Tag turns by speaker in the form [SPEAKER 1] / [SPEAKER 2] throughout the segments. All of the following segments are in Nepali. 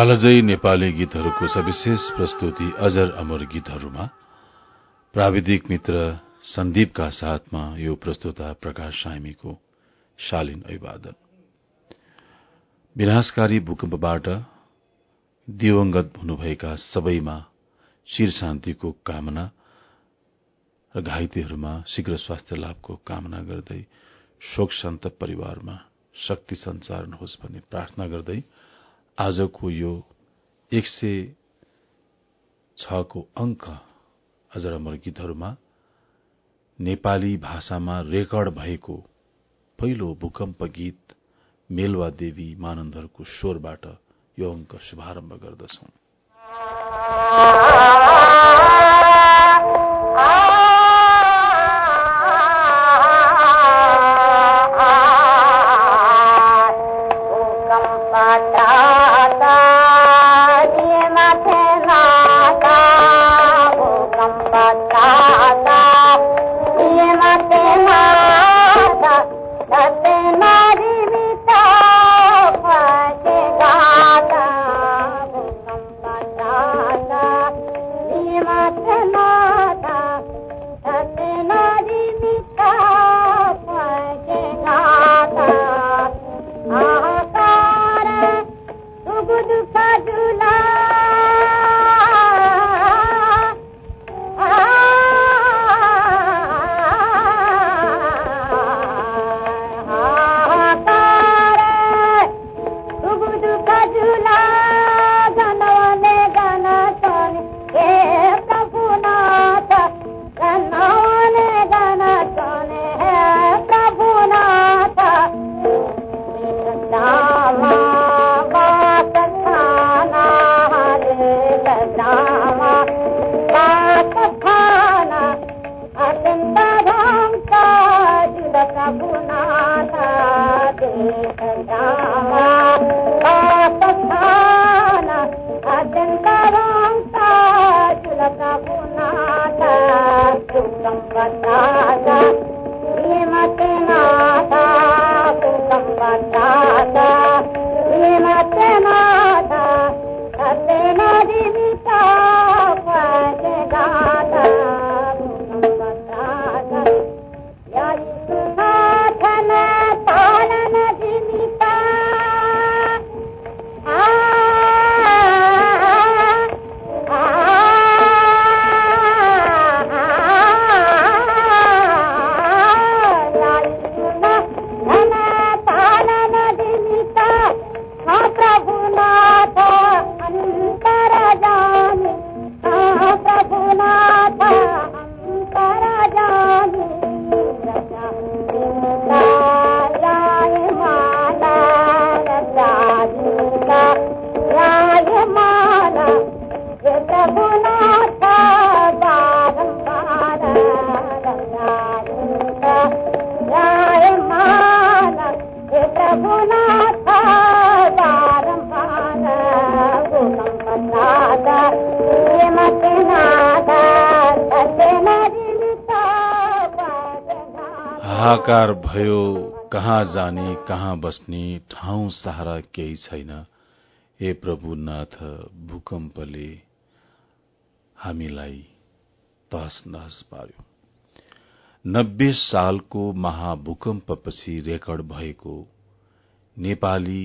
[SPEAKER 1] कालजयी नेपाली गीतहरूको सविशेष प्रस्तुति अजर अमर गीतहरूमा। प्राविधिक मित्र सन्दीपका साथमा यो प्रस्तुता प्रकाश सामीको शालीन अभिवादन। विनाशकारी भूकम्पबाट दिवंगत हुनुभएका सबैमा शिर शान्तिको कामना र घाइतेहरूमा शीघ्र स्वास्थ्य लाभको कामना गर्दै शोक सन्तप परिवारमा शक्ति सञ्चारण होस् भन्ने प्रार्थना गर्दै आजको यो एक सय छको अंक अजर अमर गीतहरूमा नेपाली भाषामा रेकर्ड भएको पहिलो भूकम्प गीत मेलवा देवी मानन्दरको स्वरबाट यो अंक शुभारम्भ गर्दछौं। हाहाकार भयो कहाँ जाने कहाँ बस्ने ठाउँ सहारा केही छैन। हे प्रभुनाथ भूकम्पले हामीलाई तहस नहस पार्यो। नब्बे सालको महाभूकम्पपछि रेकर्ड भएको नेपाली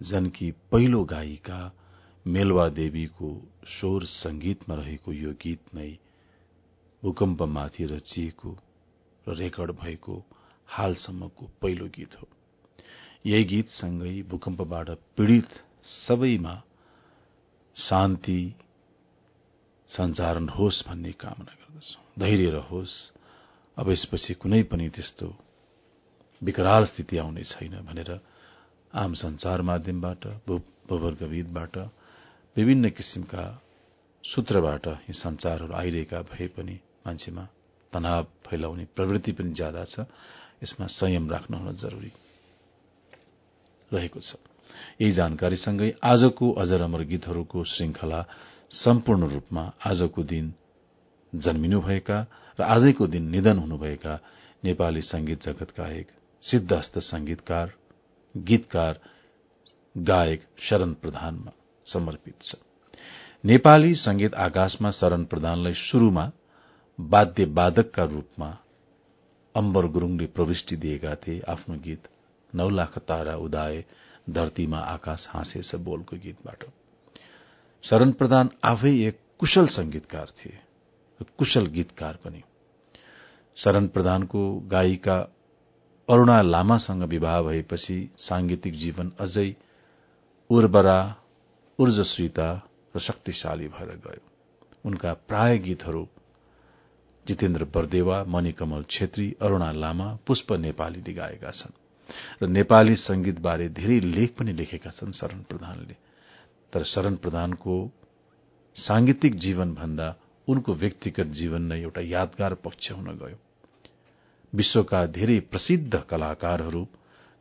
[SPEAKER 1] जनकी पहिलो गायिका मेलवा देवीको स्वर संगीतमा रहेको यो गीत नै भूकम्पमाथि रचिएको र रेकर्ड भएको हालसम्मको पहिलो गीत हो। यही गीतसँगै भूकम्पबाट पीड़ित सबैमा शान्ति सञ्चारण होस् भन्ने कामना गर्दछौ। धैर्य रहोस्। अब यसपछि कुनै पनि त्यस्तो विकराल स्थिति आउने छैन भनेर आम संचार माध्यमबाट भूवर्गविदबाट
[SPEAKER 2] विभिन्न किसिमका सूत्रबाट यी संचारहरू आइरहेका भए पनि मान्छेमा तनाव फैलाउने प्रवृत्ति पनि ज्यादा छ। यसमा संयम राख्न हुन जरूरी रहेको छ। यही जानकारीसँगै आजको अजर अमर गीतहरूको श्रृंखला सम्पूर्ण रूपमा आजको दिन जन्मिनुभएका र आजैको दिन निधन हुनुभएका नेपाली संगीत जगतका एक सिद्धहस्त संगीतकार गीतकार गायक शरण प्रधानमा समर्पित छ। नेपाली संगीत आकाशमा शरण प्रधानलाई शुरूमा वाद्य वादकका रूपमा अम्बर गुरूङले प्रविष्टि दिएका थिए आफ्नो गीत नौ लाख तारा उदाए धरतीमा आकाश हाँसेछ बोलको गीतबाट। शरण प्रधान आफै एक कुशल संगीतकार थिए कुशल गीतकार पनि। शरण प्रधानको गायिका अरूणा लामासँग विवाह भएपछि सांगीतिक जीवन अझै उर्वरा ऊर्जस्विता र शक्तिशाली भएर गयो। उनका प्राय गीतहरू जितेन्द्र बरदेवा मणिकमल छेत्री अरूणा लामा पुष्प नेपालीले गाएका छन् र नेपाली संगीतबारे धेरै लेख पनि लेखेका छन् शरण प्रधानले। तर शरण प्रधानको सांगीतिक जीवन भन्दा उनको व्यक्तिगत जीवन नै एउटा यादगार पक्ष हुन गयो। विश्वका धेरै प्रसिद्ध कलाकारहरू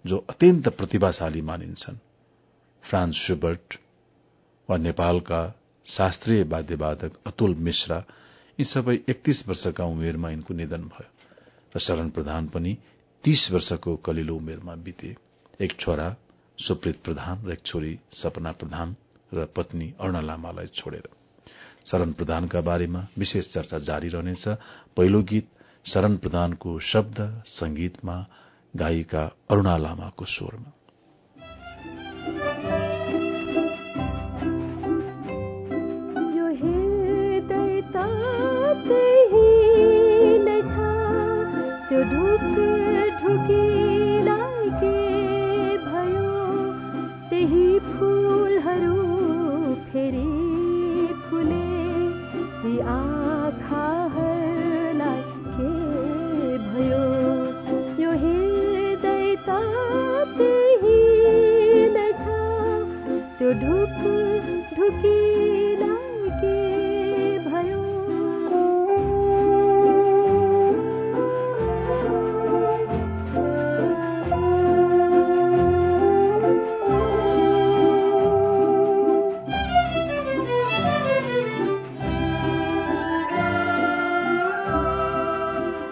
[SPEAKER 2] जो अत्यन्त प्रतिभाशाली मानिन्छन् फ्रान्स सुबर्ट वा नेपालका शास्त्रीय वाद्यवादक अतुल मिश्रा यी सबै एकतीस वर्षका उमेरमा यिनको निधन भयो र शरण प्रधान पनि तीस वर्षको कलिलो उमेरमा बिते। एक छोरा सुप्रित प्रधान र एक छोरी सपना प्रधान र पत्नी अर्ण लामालाई छोडेर। शरण प्रधानका बारेमा विशेष चर्चा जारी रहनेछ। पहिलो गीत शरण प्रधानको शब्द संगीतमा गायिका अरूणा लामाको स्वरमा।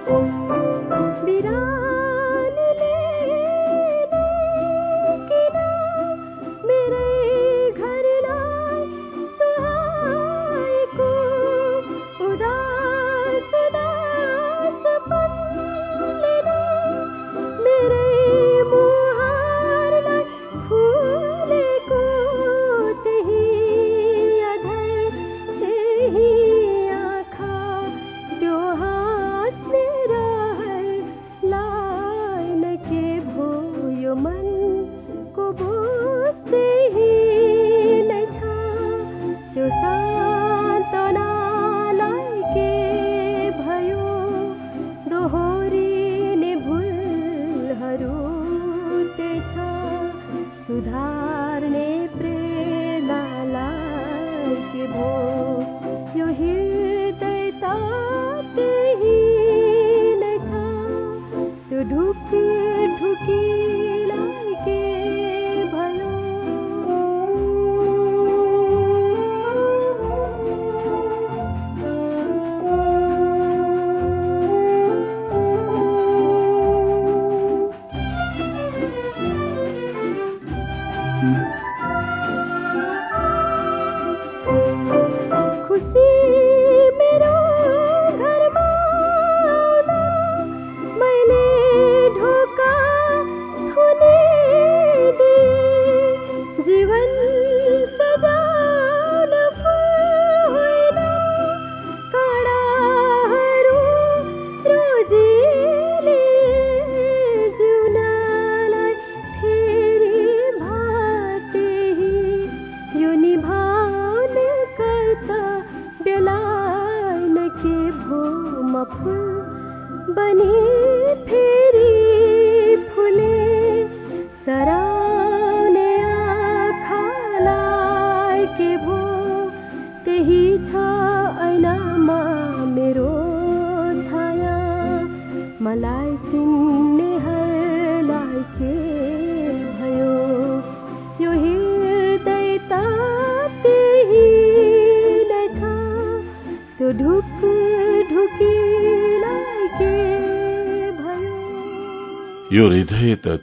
[SPEAKER 3] Thank you. के भो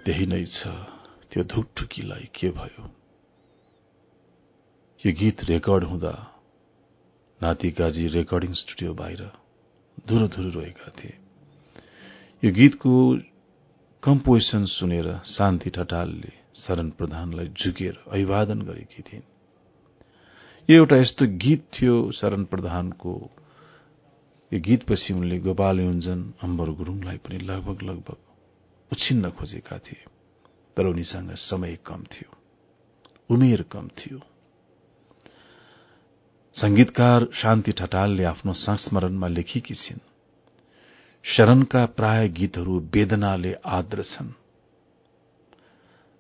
[SPEAKER 2] त्यही नै छ। त्यो धुकढुकीलाई के भयो? यो गीत रेकर्ड हुँदा नातिकाजी रेकर्डिङ स्टुडियो बाहिर धुरो धुरो रोएका थिए। यो गीतको कम्पोजिसन सुनेर शान्ति ठटालले शरण प्रधानलाई झुकेर अभिवादन गरेकी थिइन्। यो एउटा यस्तो गीत थियो शरण प्रधानको। यो गीतपछि उनले गोपाल युञ्जन अम्बर गुरूङलाई पनि लगभग लगभग उछिन्न खोजेका थिए। तर उनीसँग समय कम थियो उमेर कम थियो। संगीतकार शान्ति ठटालले आफ्नो संस्मरणमा लेखेकी छिन् शरणका प्राय गीतहरू वेदनाले आर्द्र छन्।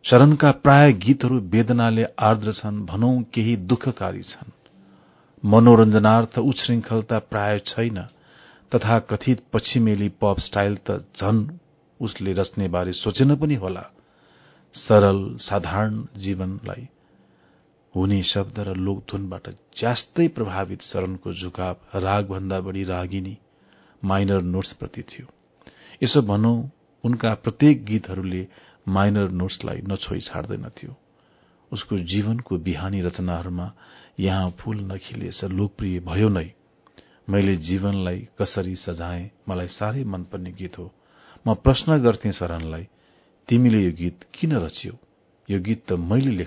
[SPEAKER 2] शरणका प्राय गीतहरू वेदनाले आर्द्र छन् भनौं केही दुःखकारी छन्। मनोरञ्जनार्थ उच्छृङ्खलता प्राय छैन तथा कथित पश्चिमेली पप स्टाइल त झन उसले रच्ने बारे सोचेन पनि होला। सरल साधारण जीवनलाई हुने शब्द र लोकधुनबाट ज्यास्तै प्रभावित शरणको झुकाव रागभन्दा बढ़ी रागिनी माइनर नोट्सप्रति थियो। यसो भनौं उनका प्रत्येक गीतहरूले माइनर नोट्सलाई नछोइ छाड्दैनथ्यो उसको जीवनको बिहानी रचनाहरूमा यहाँ फूल नखिलेछ लोकप्रिय भयो नै। मैले जीवनलाई कसरी सजाए मलाई साह्रै मनपर्ने गीत हो। म प्रश्न गर्थे शरणलाई तिमीले यो गीत किन रच्यौ? यो गीत त मैले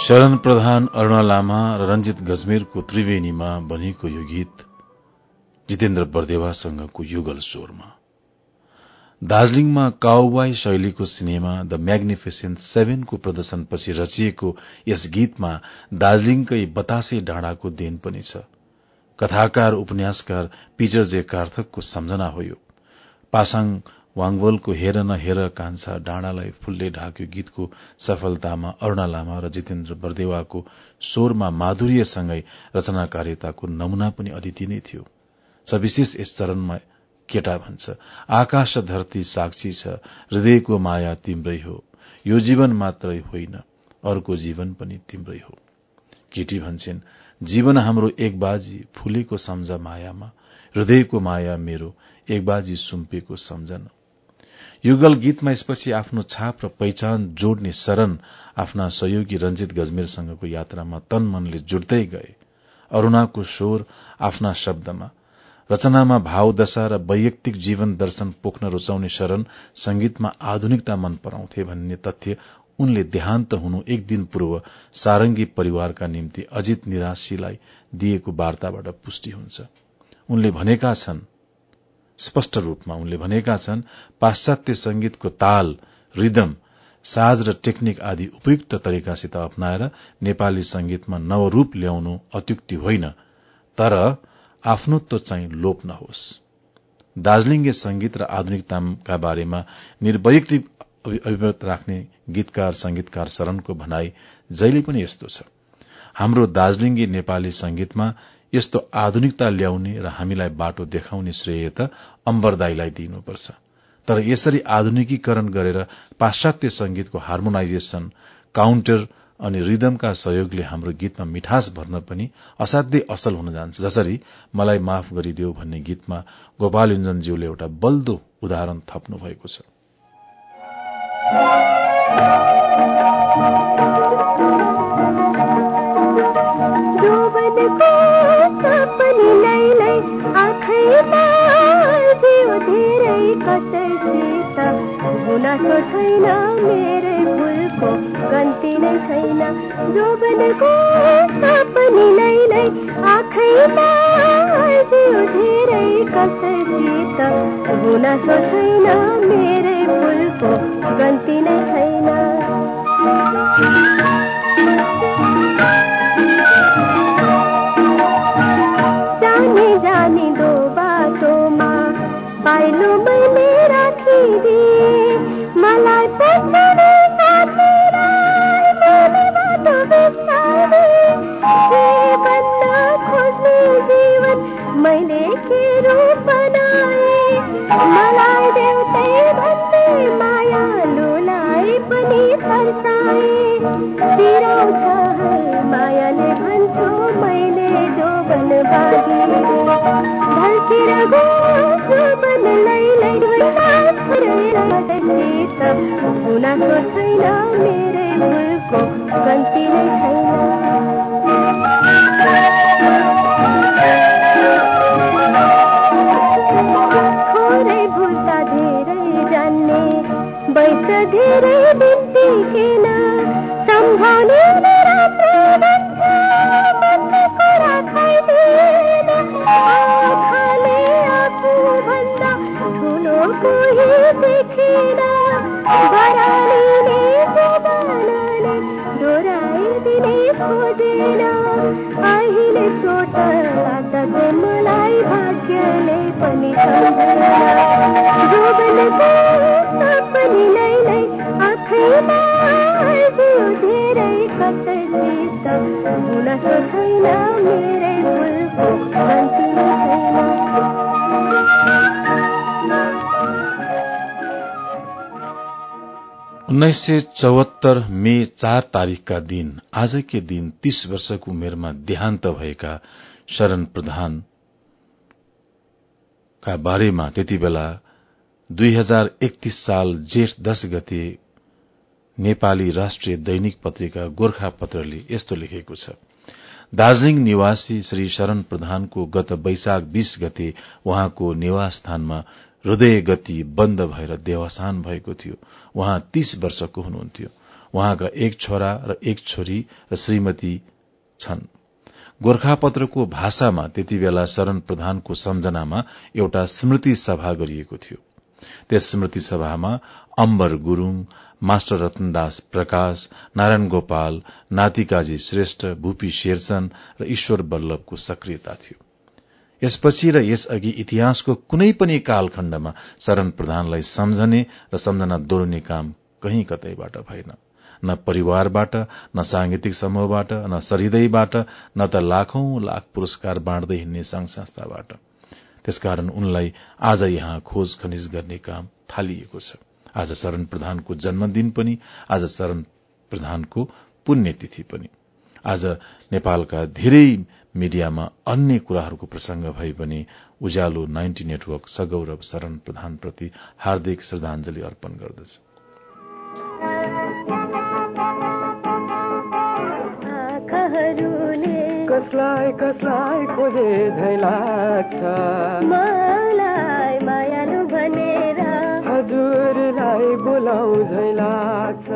[SPEAKER 2] शरण प्रधान अरूणा लामा र रंजित गजमेरको त्रिवेणीमा बनेको यो गीत जितेन्द्र बर्देवासँगको युगल स्वरमा। दार्जीलिङमा काउबाई शैलीको सिनेमा द म्याग्निफिसेन्ट सेभेनको प्रदर्शनपछि रचिएको यस गीतमा दार्जीलिङकै बतासे डाँडाको देन पनि छ। कथाकार उपन्यासकार पिटर जे कार्थकको सम्झना हो यो। पासाङ वाङवलको हेर न हेर कान्छा डाँडालाई फूलले ढाक्यो गीतको सफलतामा अरूणा लामा र जितेन्द्र बर्देवाको स्वरमा माधुर्यसँगै रचनाकारिताको नमूना पनि अदिति नै थियो। सविशेष यस चरणमा केटा भन्छ आकाश धरती साक्षी छ हृदयको माया तिम्रै हो यो जीवन मात्रै होइन अर्को जीवन पनि तिम्रै हो। केटी भन्छन् जीवन हाम्रो एक बाजी फुलेको सम्झ मायामा हृदयको माया मेरो एक बाजी सुम्पेको सम्झना युगल गीतमा यसपछि आफ्नो छाप र पहिचान जोड्ने शरण आफ्ना सहयोगी रंजित गजमेरसँगको यात्रामा तन मनले जुट्दै गए। अरूणाको स्वर आफ्ना शब्दमा रचनामा भावदशा र वैयक्तिक जीवन दर्शन पोख्न रूचाउने शरण संगीतमा आधुनिकता मन पराउँथे भन्ने तथ्य उनले देहान्त हुनु एक दिन पूर्व सारंगी परिवारका निम्ति अजित निराशीलाई दिएको वार्ताबाट पुष्टि हुन्छ। उनले भनेका छन् स्पष्ट रूपमा उनले भनेका छन् पाश्चात्य संगीतको ताल रिदम साज र टेक्निक आदि उपयुक्त तरिकासित अप्नाएर नेपाली संगीतमा नवरूप ल्याउनु अत्युक्ति होइन तर आफ्नोत्व चाहिँ लोप नहोस्। दार्जीलिङे संगीत र आधुनिकताका बारेमा निर्वयुक्ति अभिव्यक्त राख्ने गीतकार संगीतकार शरणको भनाई जहिले पनि यस्तो छ। हाम्रो दार्जीलिङे नेपाली संगीतमा यस्तो आधुनिकता ल्याउने र हामीलाई बाटो देखाउने श्रेय त अम्बरदाईलाई दिइनुपर्छ तर यसरी आधुनिकीकरण गरेर पाश्चात्य संगीतको हार्मोनाइजेशन काउन्टर अनि रिदमका सहयोगले हाम्रो गीतमा मिठास भर्न पनि असाध्यै असल हुन जान्छ। जसरी मलाई माफ गरिदेऊ भन्ने गीतमा गोपाल युञ्जनज्यूले एउटा बल्दो उदाहरण थप्नु भएको छ।
[SPEAKER 3] गुनासो छैन मेरै फुलको गन्ती नै छैन। जोबनको सपनीलाई आँखैमा धेरै कसैसित गुनासो छैन मेरै फुलको गन्ती नै छैन।
[SPEAKER 2] उन्नाइस सय चौहत्तर मे चार तारीकका दिन आजकै दिन तीस वर्षको उमेरमा देहान्त भएका शरण प्रधानका बारेमा त्यति बेला दुई हजार एकतीस साल जेठ दश गते नेपाली राष्ट्रिय दैनिक पत्रिका गोर्खा पत्रले यस्तो लेखेको छ। दार्जीलिङ निवासी श्री शरण प्रधानको गत वैशाख बीस गते उहाँको निवास स्थानमा हृदय गति बन्द भएर देवासान भएको थियो। उहाँ तीस वर्षको हुनुहुन्थ्यो। उहाँका एक छोरा र एक छोरी र श्रीमती छन्। गोर्खापत्रको भाषामा त्यति बेला शरण प्रधानको सम्झनामा एउटा स्मृति सभा गरिएको थियो। त्यस स्मृति सभामा अम्बर गुरूङ मास्टर रतनदास प्रकाश नारायण गोपाल नातिकाजी श्रेष्ठ भूपी शेरचन र ईश्वर वल्लभको सक्रियता थियो। यसपछि र यसअघि इतिहासको कुनै पनि कालखण्डमा शरण प्रधानलाई सम्झने र सम्झना दोहोर्ने काम कहीँ कतैबाट भएन। न परिवारबाट न सांगीतिक समूहबाट न सरहृदयबाट न त लाखौं लाख पुरस्कार बाँड्दै हिँड्ने संघ संस्थाबाट। त्यसकारण उनलाई आज यहाँ खोज खनिज गर्ने काम थालिएको छ। आज शरण प्रधानको जन्मदिन पनि आज शरण प्रधानको पुण्यतिथि पनि। आज नेपालका धेरै मिडियामा अन्य कुराहरूको प्रसंग भए पनि उज्यालो नाइन्टी नेटवर्क सगौरव शरण प्रधानप्रति हार्दिक श्रद्धांजलि अर्पण गर्दछ।
[SPEAKER 4] कसलाई कसलाई खोजे झै लाग्छ।
[SPEAKER 3] मलाई मायालु भनेर
[SPEAKER 4] हजुरलाई बोलाउँझै लाग्छ।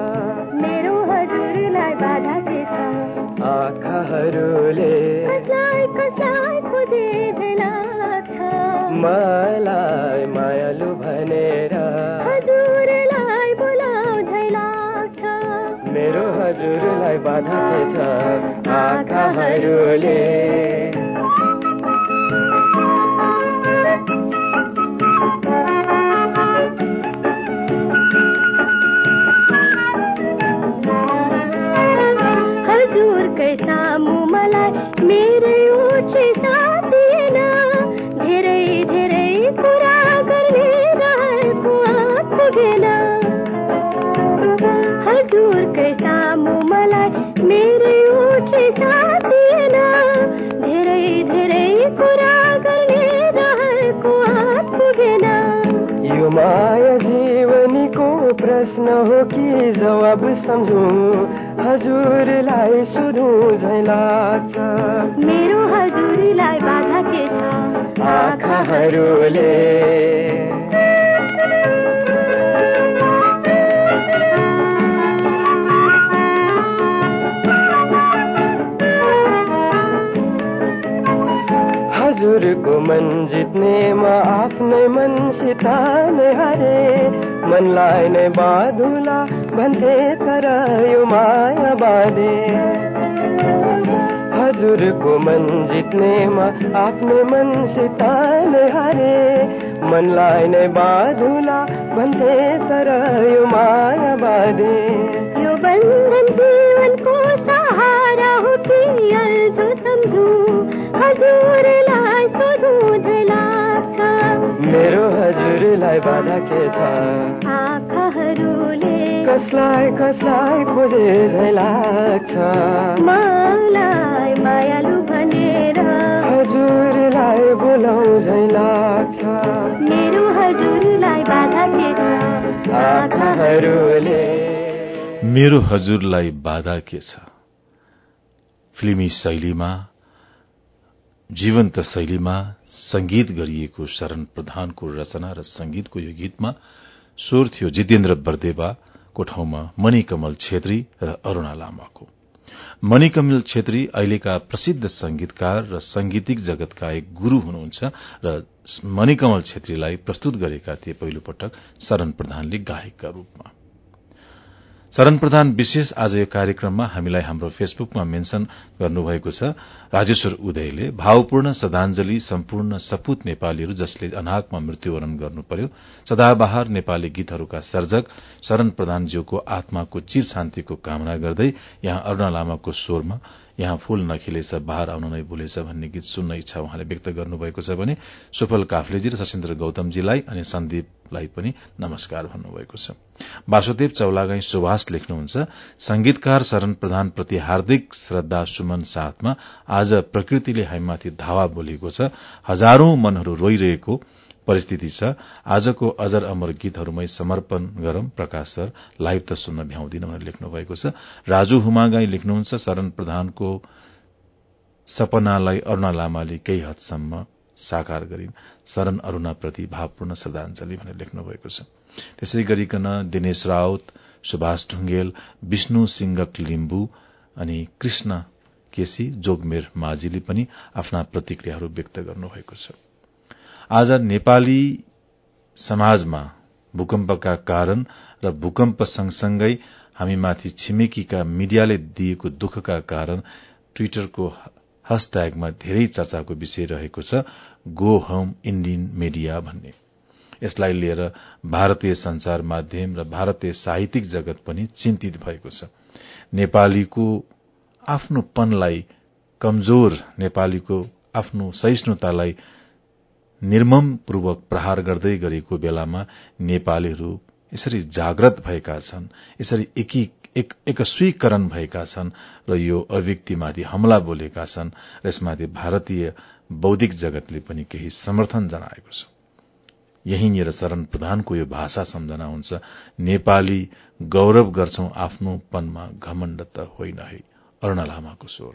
[SPEAKER 3] मेरो हजुरलाई बाधा के छ
[SPEAKER 4] आँखाहरूले
[SPEAKER 3] कसलाई कसलाई खोजे लाग्छ।
[SPEAKER 4] मलाई मायालु भनेर
[SPEAKER 3] हजुरलाई बोलाउँदै लाग्छ।
[SPEAKER 4] मेरो हजुरलाई बाधा के छ आँखाहरूले जवाब सम्झु हजुरलाई सोधौँ झै लाग्छ।
[SPEAKER 3] मेरो हजुरलाई बाधा के छ?
[SPEAKER 4] आँखाहरूले। हजुरको मन जित्ने म आफ्नै मनसित नै हारे। मनलाई नै बाधुला भन्थे तर यो माया बाँधे हजुरको मन जित्ने म आफ्नै मनसित नै हारे। मनलाई नै बाधुला भन्थे तर यो माया बाँधे
[SPEAKER 3] यो बन्धन जीवनको सहारा हो कि अल्झो सम्झु। हजुरलाई सोधौँ झै
[SPEAKER 4] मेरो हजुरलाई बाधा के छ
[SPEAKER 3] आँखाहरूले
[SPEAKER 4] कसलाई कसलाई खोजे झै लाग्छ।
[SPEAKER 3] मलाई मायालु भनेर।
[SPEAKER 4] हजुरलाई बोलाउ झै लाग्छ।
[SPEAKER 3] मेरो हजुरलाई बाधा के छ?
[SPEAKER 4] आँखाहरूले।
[SPEAKER 2] मेरो हजुरलाई बाधा के छ? फिल्मी शैलीमा जीवन्त शैलीमा संगीत गरिएको शरण प्रधानको रचना र संगीतको यो गीतमा स्वर थियो जितेन्द्र बर्देवाको ठाउँमा मणिकमल छेत्री र अरूणा लामाको। मणिकमल छेत्री अहिलेका प्रसिद्ध संगीतकार र संगीतिक जगतका एक गुरू हुनुहुन्छ र मणिकमल छेत्रीलाई प्रस्तुत गरेका थिए पहिलो पटक शरण प्रधानले गायकका रूपमा। शरण प्रधान विशेष आज यो कार्यक्रममा हामीलाई हाम्रो फेसबुकमा मेन्शन गर्नुभएको छ। राजेश्वर उदयले भावपूर्ण श्रद्धांजलि सम्पूर्ण सपूत नेपालीहरू जसले अनाकमा मृत्युवरण गर्नु पर्यो सदाबहार नेपाली गीतहरूका सर्जक शरण प्रधानज्यूको आत्माको चिर शान्तिको कामना गर्दै यहाँ अरूणा लामाको स्वरमा यहाँ फूल नखिलेछ बाहर आउन नै भुलेछ भन्ने गीत सुन्न इच्छा उहाँले व्यक्त गर्नुभएको छ भने सुफल काफ्लेजी र सशेन्द्र गौतमजीलाई अनि सन्दीपलाई पनि नमस्कार भन्नुभएको छ। वासुदेव चौलागाई सुभाष लेख्नुहुन्छ संगीतकार शरण प्रधानप्रति हार्दिक श्रद्धा सुमन साथमा आज प्रकृतिले हामीमाथि धावा बोलेको छ हजारौं मनहरू रोइरहेको परिस्थिति छ। आजको अजर अमर गीतहरूमै समर्पण गरौं। प्रकाश सर लाइभ त सुन्न भ्याउँदिन भनेर लेख्नु भएको छ। राजु हुमागाई लेख्नुहुन्छ शरण प्रधानको सपनालाई अरूणा लामाले केही हदसम्म साकार गरिन्। शरण अरूणाप्रति भावपूर्ण श्रद्धाञ्जली भनेर लेख्नु भएको छ। त्यसै गरिकन दिनेश राउत सुभाष ढुङ्गेल विष्णु सिंगक लिम्बू अनि कृष्ण केसी जोगमेर माझीले पनि आफ्ना प्रतिक्रियाहरू व्यक्त गर्नुभएको छ। आज नेपाली समाजमा भूकम्पका कारण र भूकम्प सँगसँगै हामीमाथि छिमेकीका मिडियाले दिएको दुःखका कारण ट्विटरको ह्यासट्यागमा धेरै चर्चाको विषय रहेको छ गो होम इण्डियन मिडिया भन्ने। यसलाई लिएर भारतीय संचार माध्यम र भारतीय साहित्यिक जगत पनि चिन्तित भएको छ। नेपालीको आफ्नोपनलाई कमजोर नेपालीको आफ्नो सहिष्णुतालाई निर्ममपूर्वक प्रहार गर्दै गरेको बेलामा नेपालीहरू यसरी जागृत भएका छन् यसरी एकस्वीकरण भएका छन् र यो अभिव्यक्तिमाथि हमला बोलेका छन् र यसमाथि भारतीय बौद्धिक जगतले पनि केही समर्थन जनाएको छ। यहीँनिर शरण प्रधानको यो भाषा सम्झना हुन्छ नेपाली गौरव गर्छौं आफ्नोपनमा घमण्ड त होइन है। अरूणा लामाको स्वर।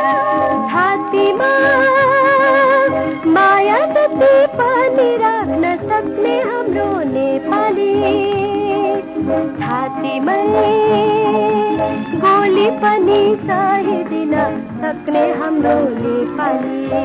[SPEAKER 3] सक्ने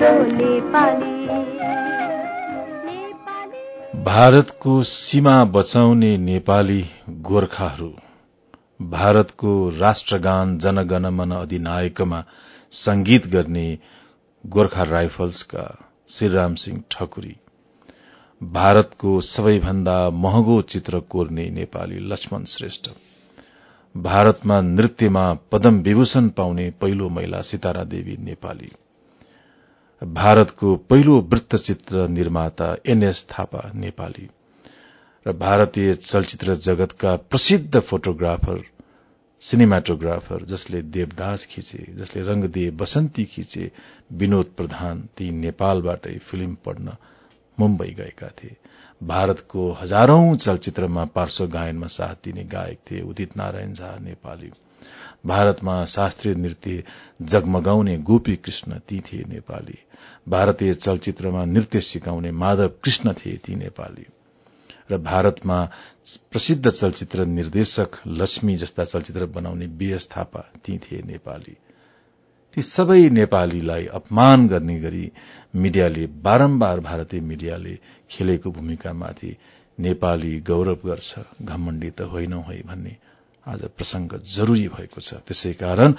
[SPEAKER 3] नेपाली
[SPEAKER 2] भारतको सीमा बचाउने नेपाली गोर्खाहरू भारतको राष्ट्रगान जनगणमन अधिनायकमा संगीत गर्ने गोर्खा राइफल्सका श्रीराम सिंह ठकुरी भारतको सबैभन्दा महँगो चित्र कोर्ने नेपाली लक्ष्मण श्रेष्ठ भारतमा नृत्यमा पदम विभूषण पाउने पहिलो महिला सितारा देवी नेपाली। भारतको पहिलो वृत्तचित्र निर्माता एनएस थापा नेपाली। र भारतीय चलचित्र जगतका प्रसिद्ध फोटोग्राफर सिनेमाटोग्राफर जसले देवदास खिचे जसले रंगदे बसन्ती खिचे विनोद प्रधान ती नेपालबाटै फिल्म पढ्न मुम्बई गएका थिए। भारतको हजारौं चलचित्रमा पार्श्व गायनमा साथ दिने गायक थिए उदित नारायण झा नेपाली। भारतमा शास्त्रीय नृत्य जगमगाउने गोपी कृष्ण ती थिए नेपाली। भारतीय चलचित्रमा नृत्य सिकाउने माधव कृष्ण थिए ती नेपाली। र भारतमा प्रसिद्ध चलचित्र निर्देशक लक्ष्मी जस्ता चलचित्र बनाउने बीएस थापा ती थिए नेपाली। ती सबै नेपालीलाई अपमान गर्ने गरी मिडियाले बारम्बार भारतीय मिडियाले खेलेको भूमिकामाथि नेपाली गौरव गर्छ। घमण्डी त होइनौ है भन्ने आज प्रसंग जरूरी भएको छ। त्यसै कारण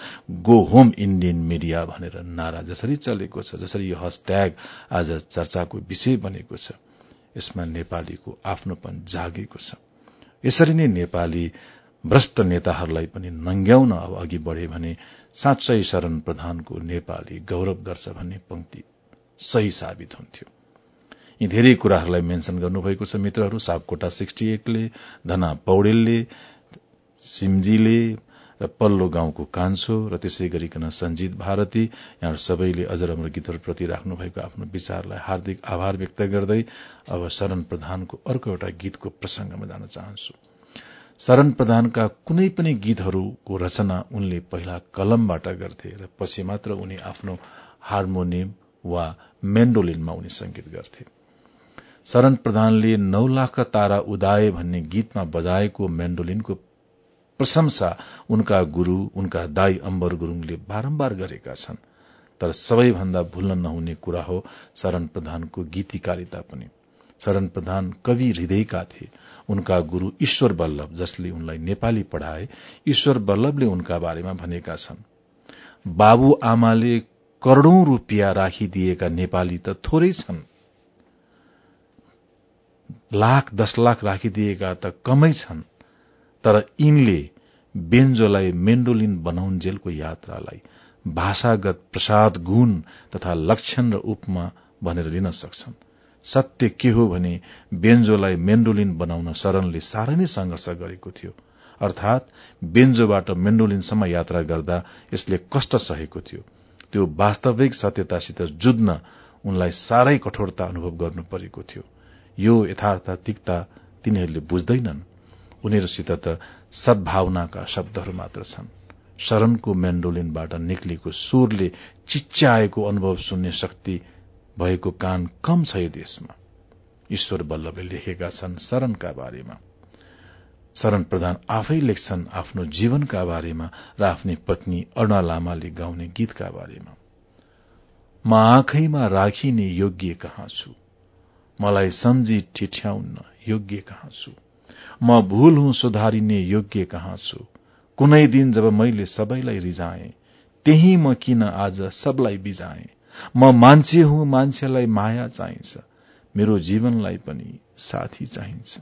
[SPEAKER 2] गो होम इण्डियन मिडिया भनेर नारा जसरी चलेको छ जसरी यो हसट्याग आज चर्चाको विषय बनेको छ यसमा नेपालीको आफ्नोपन जागेको छ। यसरी नै नेपाली भ्रष्ट नेताहरूलाई पनि नंग्याउन अब अघि बढ़े भने साँच्चै शरण प्रधानको नेपाली गौरव गर्छ भन्ने पंक्ति सही साबित हुन्थ्यो। यी धेरै कुराहरूलाई मेन्शन गर्नुभएको छ मित्रहरू। सापकोटा सिक्सटी एटले धना पौडेलले सिमजीले र पल्लो गाउँको कान्छो र त्यसै गरिकन सञ्जीत भारती यहाँ सबैले अझ राम्रो गीतहरूप्रति राख्नु भएको आफ्नो विचारलाई हार्दिक आभार व्यक्त गर्दै अब शरण प्रधानको अर्को एउटा गीतको प्रसंगमा जान चाहन्छु। शरण प्रधानका कुनै पनि गीतहरूको रचना उनले पहिला कलमबाट गर्थे र पछि मात्र उनी आफ्नो हार्मोनियम वा मेन्डोलिनमा उनी संगीत गर्थे। शरण प्रधानले नौ लाख तारा उदाए भन्ने गीतमा बजाएको मेन्डोलिनको प्रशंसा उनका गुरू उनका दाई अम्बर गुरूङले बारम्बार गरेका छन्। तर सबैभन्दा भुल्न नहुने कुरा हो शरण प्रधानको गीतिकारिता पनि। शरण प्रधान कवि हृदयका थिए। उनका गुरू ईश्वर बल्लभ जसले उनलाई नेपाली पढ़ाए ईश्वर बल्लभले उनका बारेमा भनेका छन्। बाबु आमाले करोड़ौं रूपियाँ राखिदिएका नेपाली त थोरै छन्। लाख दश लाख राखिदिएका त कमै छन्। तर यिनले बेन्जोलाई मेन्डोलिन बनाउन्जेलको यात्रालाई भाषागत प्रसाद गुण तथा लक्षण र उपमा भनेर लिन सक्छन्। सत्य के हो भने बेन्जोलाई मेन्डोलिन बनाउन शरणले साह्रै नै संघर्ष गरेको थियो। अर्थात बेन्जोबाट मेन्डोलिनसम्म यात्रा गर्दा यसले कष्ट सहेको थियो। त्यो वास्तविक सत्यतासित जुझ्न उनलाई साह्रै कठोरता अनुभव गर्नु परेको थियो। यो यथार्थतिकता तिनीहरूले बुझ्दैनन्। उनीहरूसित त सद्भावनाका शब्दहरू मात्र छन्। शरणको मेन्डोलिनबाट निक्लेको सुरले चिच्याएको अनुभव सुन्ने शक्ति भएको कान कम छ यो देशमा। ईश्वर बल्लभले लेखेका छन् शरणका बारेमा। शरण प्रधान आफै लेख्छन् आफ्नो जीवनका बारेमा र आफ्नी पत्नी अरूणा लामाले गाउने गीतका बारेमा। म आँखैमा राखिने योग्य कहाँ छु?
[SPEAKER 3] मलाई सम्झी ठिठ्याउन्न योग्य कहाँ छु? म भूल हुँ सुधारिने योग्य कहाँ छु? कुनै दिन जब मैले सबैलाई रिजाएँ त्यही म किन आज सबलाई बिजाएँ म मान्छे हुँ मान्छेलाई माया चाहिन्छ। मेरो जीवनलाई पनि साथी चाहिन्छ।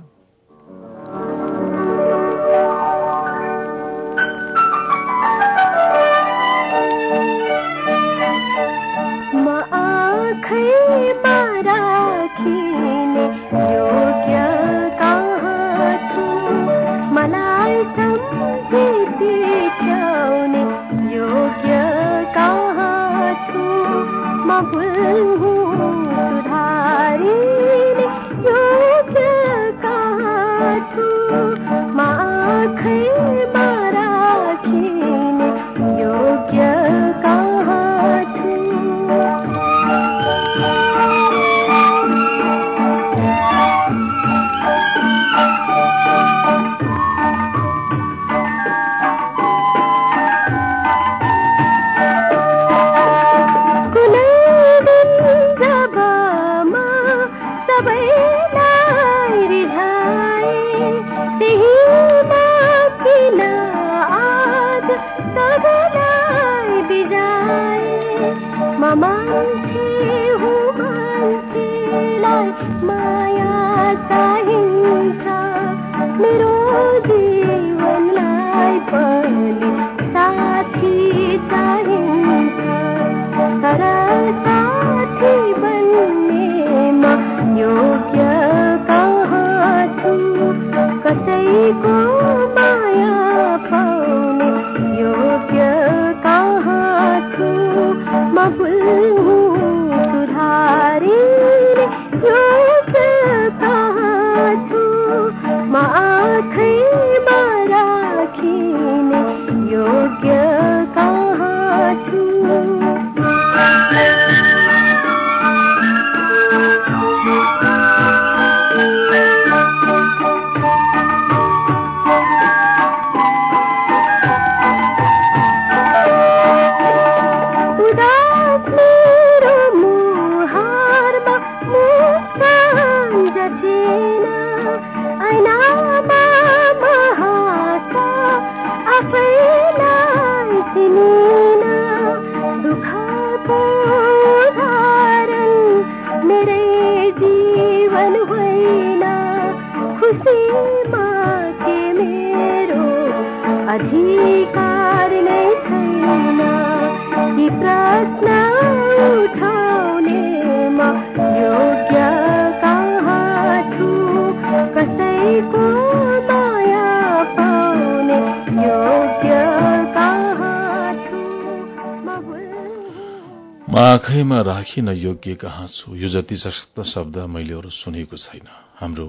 [SPEAKER 3] राखिन योग्य कहाँ छु यो जति सशक्त शब्द मैले अरू सुनेको छैन। हाम्रो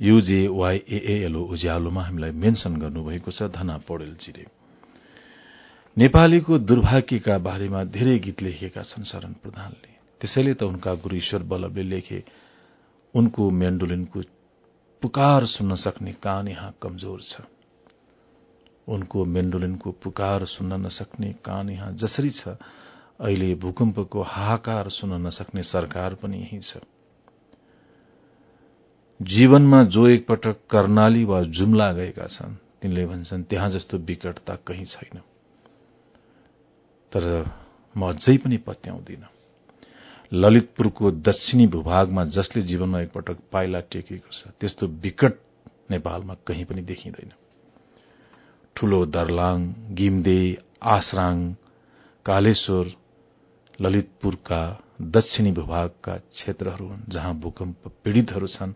[SPEAKER 3] युजेवाईएएलओ उज्यालोमा हामीलाई मेन्सन गर्नुभएको छ धना पौडेलजीले। नेपालीको दुर्भाग्यका बारेमा धेरै गीत लेखेका छन् शरण प्रधानले। त्यसैले त उनका गुरू ईश्वर बल्लभले लेखे उनको मेन्डोलिनको पुकार सुन्न सक्ने कान यहाँ कमजोर छ। उनको मेन्डोलिनको पुकार सुन्न नसक्ने कान यहाँ जसरी छ। अहिले भूकम्पको हाहाकार सुन्न नसक्ने सरकार पनि यही छ। जीवनमा जो एकपटक कर्णाली वा जुम्ला गएका छन् तिनले भन्छन् त्यहाँ जस्तो विकटता कहीँ छैन। तर म अझै पनि पत्याउँदिन। ललितपुरको दक्षिणी भूभागमा जसले जीवनमा एकपटक पाइला टेकेको छ त्यस्तो विकट नेपालमा कहीँ पनि देखिँदैन। ठूलो दर्लाङ गिम्दे आसराङ कालेश्वर ललितपुरका दक्षिणी भूभागका क्षेत्रहरू हुन् जहाँ भूकम्प पीड़ितहरू छन्।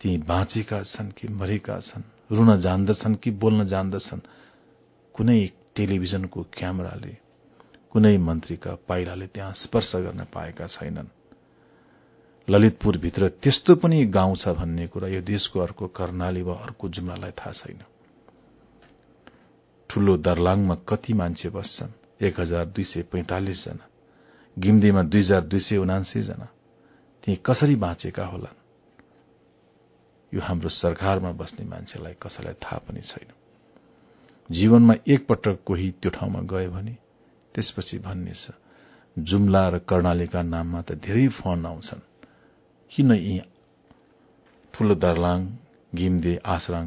[SPEAKER 3] ती बाँचेका छन् कि मरेका छन् रुन जान्दछन् कि बोल्न जान्दछन्। कुनै टेलिभिजनको क्यामेराले कुनै मन्त्रीका पाइलाले त्यहाँ स्पर्श गर्न पाएका छैनन्। ललितपुरभित्र त्यस्तो पनि गाउँ छ भन्ने कुरा यो देशको अर्को कर्णाली वा अर्को जुम्लालाई थाहा छैन। ठूलो दर्लाङमा कति मान्छे बस्छन्? एक हजार दुई सय पैंतालिस जना। गिम्दीमा दुई हजार दुई सय उनासी जना। ती कसरी बाँचेका होलान्? यो हाम्रो सरकारमा बस्ने मान्छेलाई कसैलाई थाहा पनि छैन। जीवनमा एकपटक कोही त्यो ठाउँमा गयो भने त्यसपछि भन्ने छ जुम्ला र कर्णालीका नाममा त धेरै फोन आउँछन्।
[SPEAKER 2] किन यी ठूलो दर्लाङ घिमदे आसराङ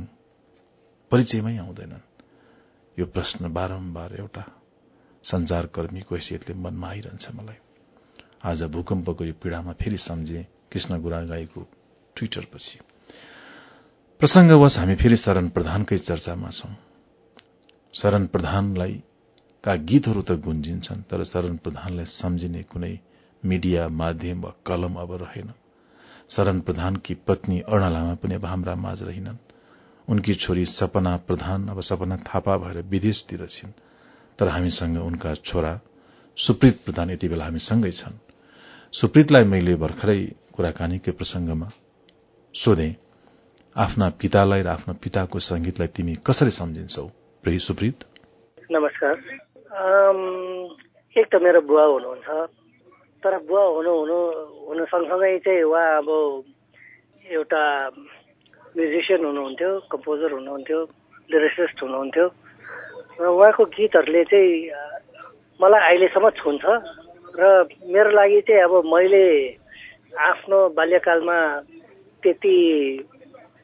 [SPEAKER 2] परिचयमै आउँदैनन्? यो प्रश्न बारम्बार एउटा संचारकर्मीको हैसियतले मनमा आइरहन्छ मलाई। आज भूकम्पको यो पीड़ामा फेरि सम्झे कृष्ण गुरागाईको ट्विटरपछि प्रसंगवश हामी फेरि शरण प्रधानकै चर्चामा छौं। शरण प्रधानलाई का गीतहरू त गुन्जिन्छन् तर शरण प्रधानलाई सम्झिने कुनै मीडिया माध्यम वा कलम अब रहेन। शरण प्रधानकी पत्नी अर्ण लामा पनि अब हाम्रा माझ रहेनन्। उनकी छोरी सपना प्रधान अब सपना थापा भएर विदेशतिर छिन्। तर हामीसँग उनका छोरा सुप्रीत प्रधान यति बेला हामीसँगै छन्। सुप्रीतलाई मैले भर्खरै कुराकानीकै प्रसंगमा सोधे आफ्ना पितालाई र आफ्ना पिताको संगीतलाई तिमी कसरी सम्झिन्छौ? प्रेही सुप्रीत?
[SPEAKER 5] नमस्कार। एक त मेरो बुवा हुनुहुन्छ तर बुवा हुनु हुनु हुनु सँगसँगै चाहिँ उहाँ अब एउटा म्युजिसियन हुनुहुन्थ्यो कम्पोजर हुनुहुन्थ्यो लिरिसिस्ट हुनुहुन्थ्यो। उहाँको गीतहरूले चाहिँ मलाई अहिलेसम्म छुन्छ र मेरो लागि चाहिँ अब मैले आफ्नो बाल्यकालमा त्यति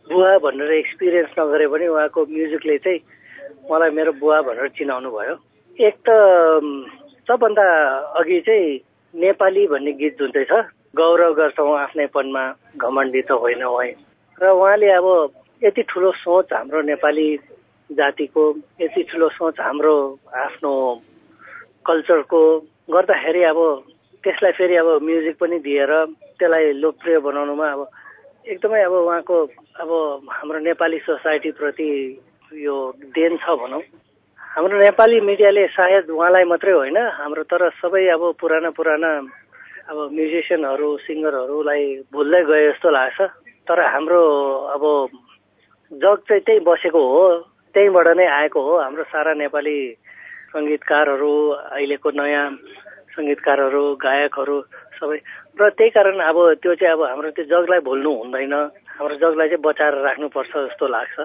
[SPEAKER 5] बुवा भनेर एक्सपिरियन्स नगरे पनि उहाँको म्युजिकले चाहिँ मलाई मेरो बुवा भनेर चिनाउनु भयो। एक त सबभन्दा अघि चाहिँ नेपाली भन्ने गीत जुन चाहिँ छ गौरव गर्छौँ आफ्नैपनमा घमण्डी त होइन र उहाँले अब यति ठुलो सोच हाम्रो नेपाली जातिको यति ठुलो सोच हाम्रो आफ्नो कल्चरको गर्दाखेरि अब त्यसलाई फेरि अब म्युजिक पनि दिएर त्यसलाई लोकप्रिय बनाउनुमा अब एकदमै अब उहाँको अब हाम्रो नेपाली सोसाइटीप्रति यो देन छ भनौँ। हाम्रो नेपाली मिडियाले सायद उहाँलाई मात्रै होइन हाम्रो तर सबै अब पुराना पुराना अब म्युजिसियनहरू सिङ्गरहरूलाई भुल्दै गए जस्तो लाग्छ। तर हाम्रो अब जग चाहिँ त्यही बसेको हो। त्यहीँबाट नै आएको हो। हाम्रो सारा नेपाली सङ्गीतकारहरू अहिलेको नयाँ सङ्गीतकारहरू गायकहरू सबै। र त्यही कारण अब त्यो चाहिँ अब हाम्रो त्यो जगलाई भुल्नु हुँदैन। हाम्रो जगलाई चाहिँ बचाएर राख्नुपर्छ जस्तो लाग्छ।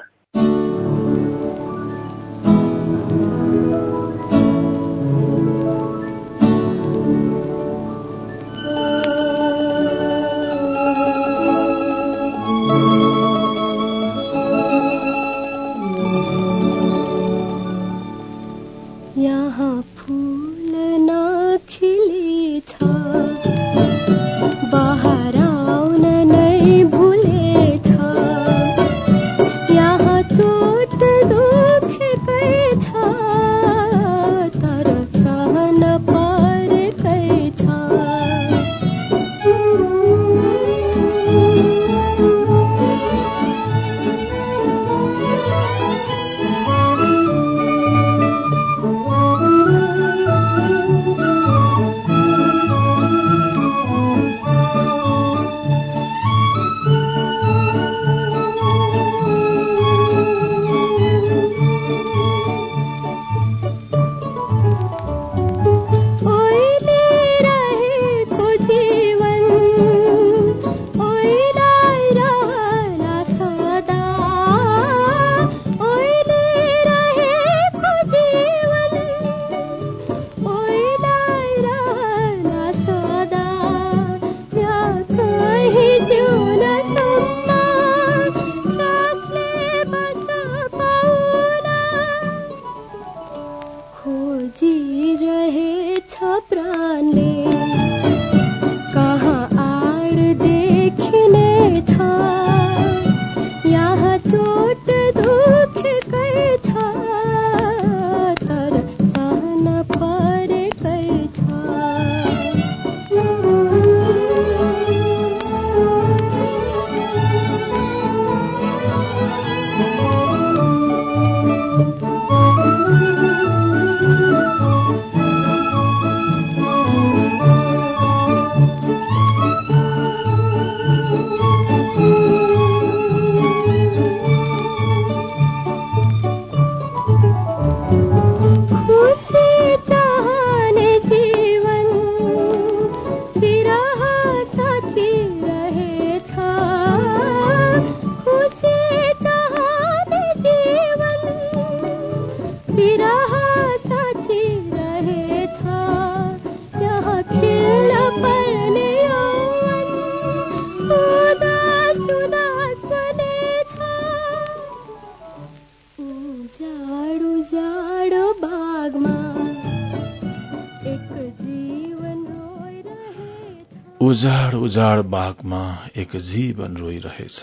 [SPEAKER 2] उजाड बाघमा एक जीवन रोइरहेछ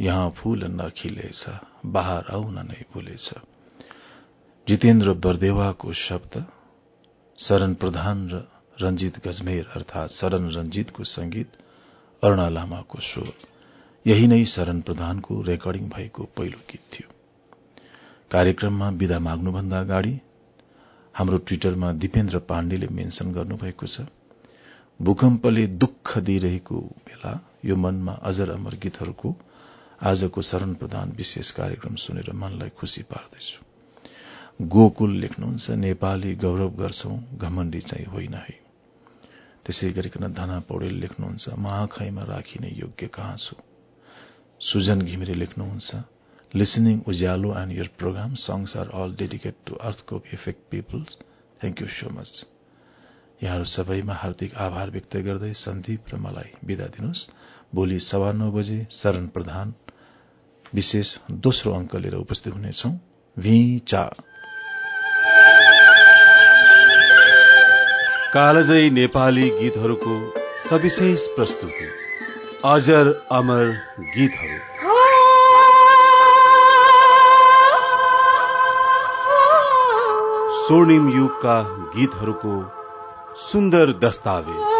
[SPEAKER 2] यहाँ फूल नखिलेछ बाहर आउन नै भुलेछ। जितेन्द्र बरदेवाको शब्द शरण प्रधान र रंजित गजमेर अर्थात शरण रंजितको संगीत अरूणा लामाको स्वर यही नै शरण प्रधानको रेकर्डिङ भएको पहिलो गीत थियो। कार्यक्रममा विदा माग्नुभन्दा अगाडि हाम्रो ट्विटरमा दिपेन्द्र पाण्डेले मेन्शन गर्नुभएको छ। भूकम्पले दुःख दिइरहेको बेला यो मनमा अजर अमर गीतहरूको आजको शरण प्रधान विशेष कार्यक्रम सुनेर मनलाई खुशी पार्दैछु। गोकुल लेख्नुहुन्छ नेपाली गौरव गर्छौ घमण्डी चाहिँ होइन है। त्यसै गरिकन धना पौडेल लेख्नुहुन्छ महाखैमा राखिने योग्य कहाँ छु? सुजन घिमिरे लेख्नुहुन्छ listening Ujyalo and your programme songs are all dedicate to earthquake effect peoples thank you so much यहाँहरू सबैमा हार्दिक आभार व्यक्त गर्दै सन्दीप र मलाई विदा दिनुहोस्। भोलि सवा नौ बजे शरण प्रधान विशेष दोस्रो अङ्क लिएर उपस्थित हुनेछौ। कालजयी नेपाली गीतहरूको सविशेष प्रस्तुति। अजर अमर गीतहरू। स्वर्णिम युगका गीतहरूको सुन्दर दस्तावेज।